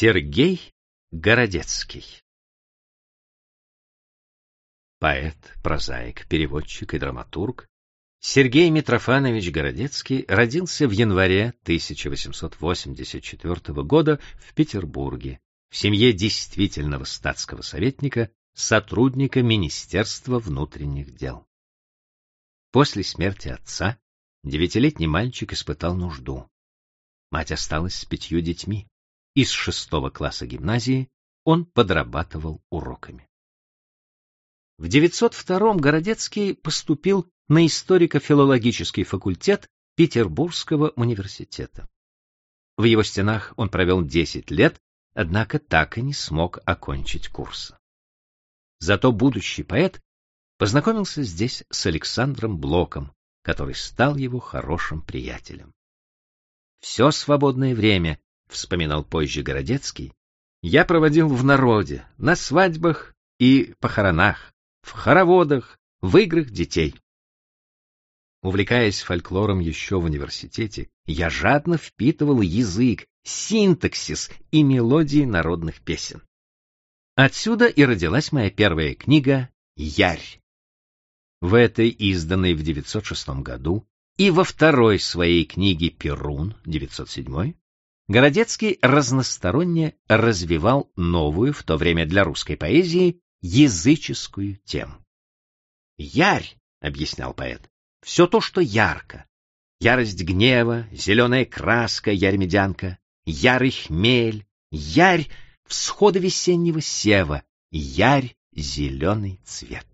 Сергей Городецкий Поэт, прозаик, переводчик и драматург Сергей Митрофанович Городецкий родился в январе 1884 года в Петербурге в семье действительного статского советника, сотрудника Министерства внутренних дел. После смерти отца девятилетний мальчик испытал нужду. Мать осталась с пятью детьми. Из шестого класса гимназии он подрабатывал уроками. В 902 Городецкий поступил на историко-филологический факультет Петербургского университета. В его стенах он провел 10 лет, однако так и не смог окончить курс. Зато будущий поэт познакомился здесь с Александром Блоком, который стал его хорошим приятелем. Все свободное время, вспоминал позже Городецкий, я проводил в народе, на свадьбах и похоронах, в хороводах, в играх детей. Увлекаясь фольклором еще в университете, я жадно впитывал язык, синтаксис и мелодии народных песен. Отсюда и родилась моя первая книга «Ярь». В этой, изданной в 906 году, и во второй своей книге «Перун» 907 Городецкий разносторонне развивал новую в то время для русской поэзии языческую тему. «Ярь», — объяснял поэт, — «все то, что ярко. Ярость гнева, зеленая краска, ярь-медянка, ярый хмель, ярь всхода весеннего сева, ярь зеленый цвет.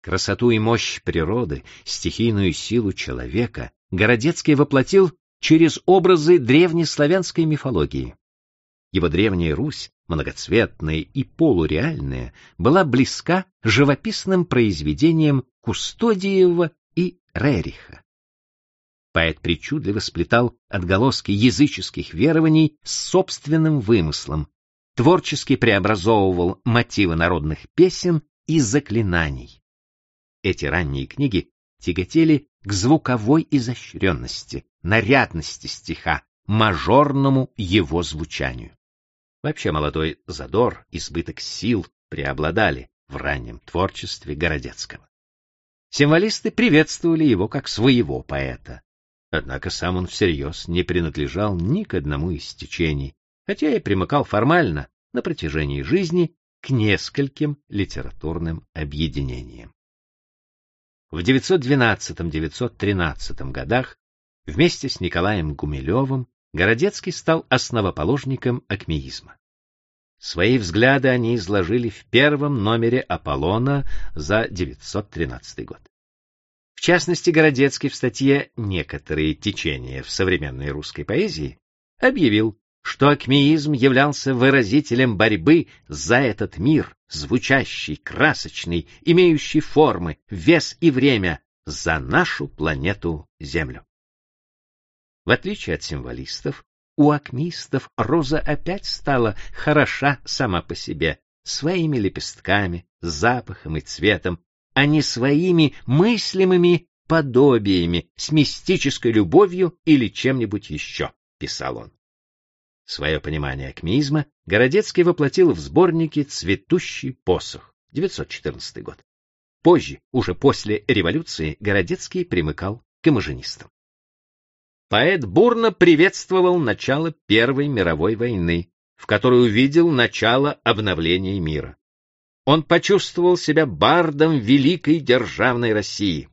Красоту и мощь природы, стихийную силу человека Городецкий воплотил через образы древнеславянской мифологии. Его древняя Русь, многоцветная и полуреальная, была близка живописным произведениям Кустодиева и Рериха. Поэт причудливо сплетал отголоски языческих верований с собственным вымыслом, творчески преобразовывал мотивы народных песен и заклинаний. Эти ранние книги тяготели к звуковой изощренности, нарядности стиха, мажорному его звучанию. Вообще молодой задор, избыток сил преобладали в раннем творчестве Городецкого. Символисты приветствовали его как своего поэта. Однако сам он всерьез не принадлежал ни к одному из течений, хотя и примыкал формально на протяжении жизни к нескольким литературным объединениям. В 912-913 годах вместе с Николаем Гумилевым Городецкий стал основоположником акмеизма. Свои взгляды они изложили в первом номере Аполлона за 913 год. В частности, Городецкий в статье «Некоторые течения в современной русской поэзии» объявил, что акмеизм являлся выразителем борьбы за этот мир, звучащий, красочный, имеющий формы, вес и время, за нашу планету Землю. В отличие от символистов, у акмистов роза опять стала хороша сама по себе, своими лепестками, запахом и цветом, а не своими мыслимыми подобиями с мистической любовью или чем-нибудь еще, писал он. Свое понимание акмеизма Городецкий воплотил в сборнике «Цветущий посох» 914 год. Позже, уже после революции, Городецкий примыкал к имажинистам. Поэт бурно приветствовал начало Первой мировой войны, в которой увидел начало обновления мира. Он почувствовал себя бардом великой державной России.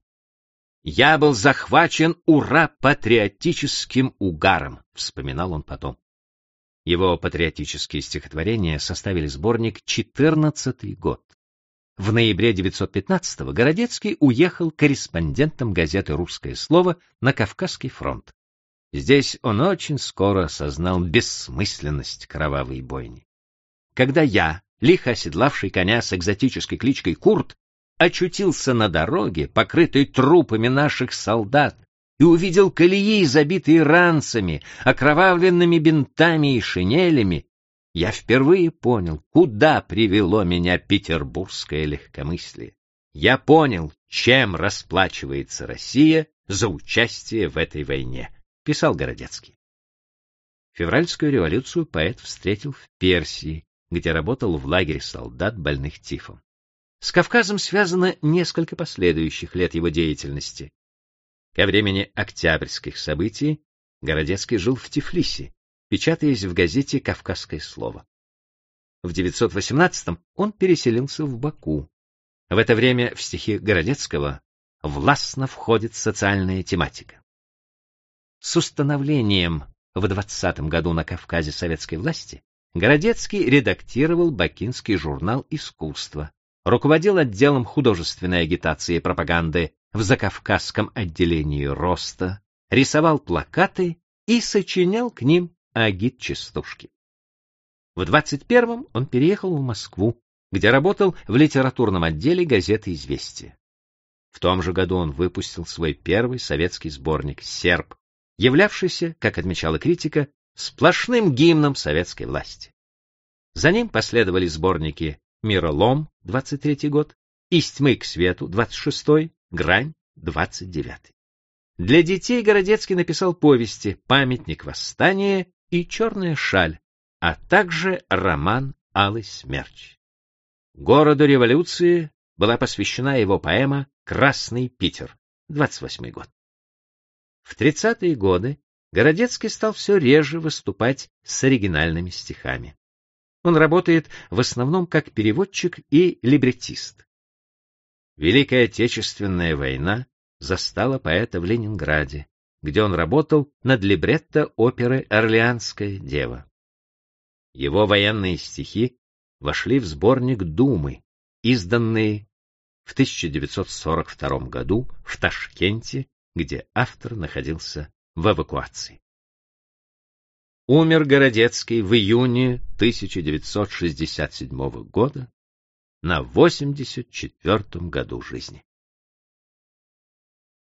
«Я был захвачен ура-патриотическим угаром», — вспоминал он потом. Его патриотические стихотворения составили сборник «Четырнадцатый год». В ноябре 915-го Городецкий уехал корреспондентом газеты «Русское слово» на Кавказский фронт. Здесь он очень скоро осознал бессмысленность кровавой бойни. Когда я, лихо оседлавший коня с экзотической кличкой Курт, очутился на дороге, покрытой трупами наших солдат, и увидел колеи, забитые ранцами, окровавленными бинтами и шинелями, я впервые понял, куда привело меня петербургское легкомыслие. Я понял, чем расплачивается Россия за участие в этой войне, писал Городецкий. Февральскую революцию поэт встретил в Персии, где работал в лагере солдат больных тифом. С Кавказом связано несколько последующих лет его деятельности. Ко времени октябрьских событий Городецкий жил в Тифлисе, печатаясь в газете «Кавказское слово». В 918-м он переселился в Баку. В это время в стихи Городецкого властно входит социальная тематика. С установлением в 20 году на Кавказе советской власти Городецкий редактировал бакинский журнал «Искусство», руководил отделом художественной агитации и пропаганды в Закавказском отделении Роста, рисовал плакаты и сочинял к ним агит-частушки. В 21-м он переехал в Москву, где работал в литературном отделе газеты «Известия». В том же году он выпустил свой первый советский сборник «Серб», являвшийся, как отмечала критика, сплошным гимном советской власти. За ним последовали сборники «Миролом» 23 год, «Из тьмы к свету» 26 «Грань» 29 Для детей Городецкий написал повести «Памятник восстания» и «Черная шаль», а также роман «Алый смерч». Городу революции была посвящена его поэма «Красный Питер», 28 год. В 30-е годы Городецкий стал все реже выступать с оригинальными стихами. Он работает в основном как переводчик и либретист. Великая Отечественная война застала поэта в Ленинграде, где он работал над либретто оперы «Орлеанская дева». Его военные стихи вошли в сборник «Думы», изданный в 1942 году в Ташкенте где автор находился в эвакуации. Умер Городецкий в июне 1967 года на 84 году жизни.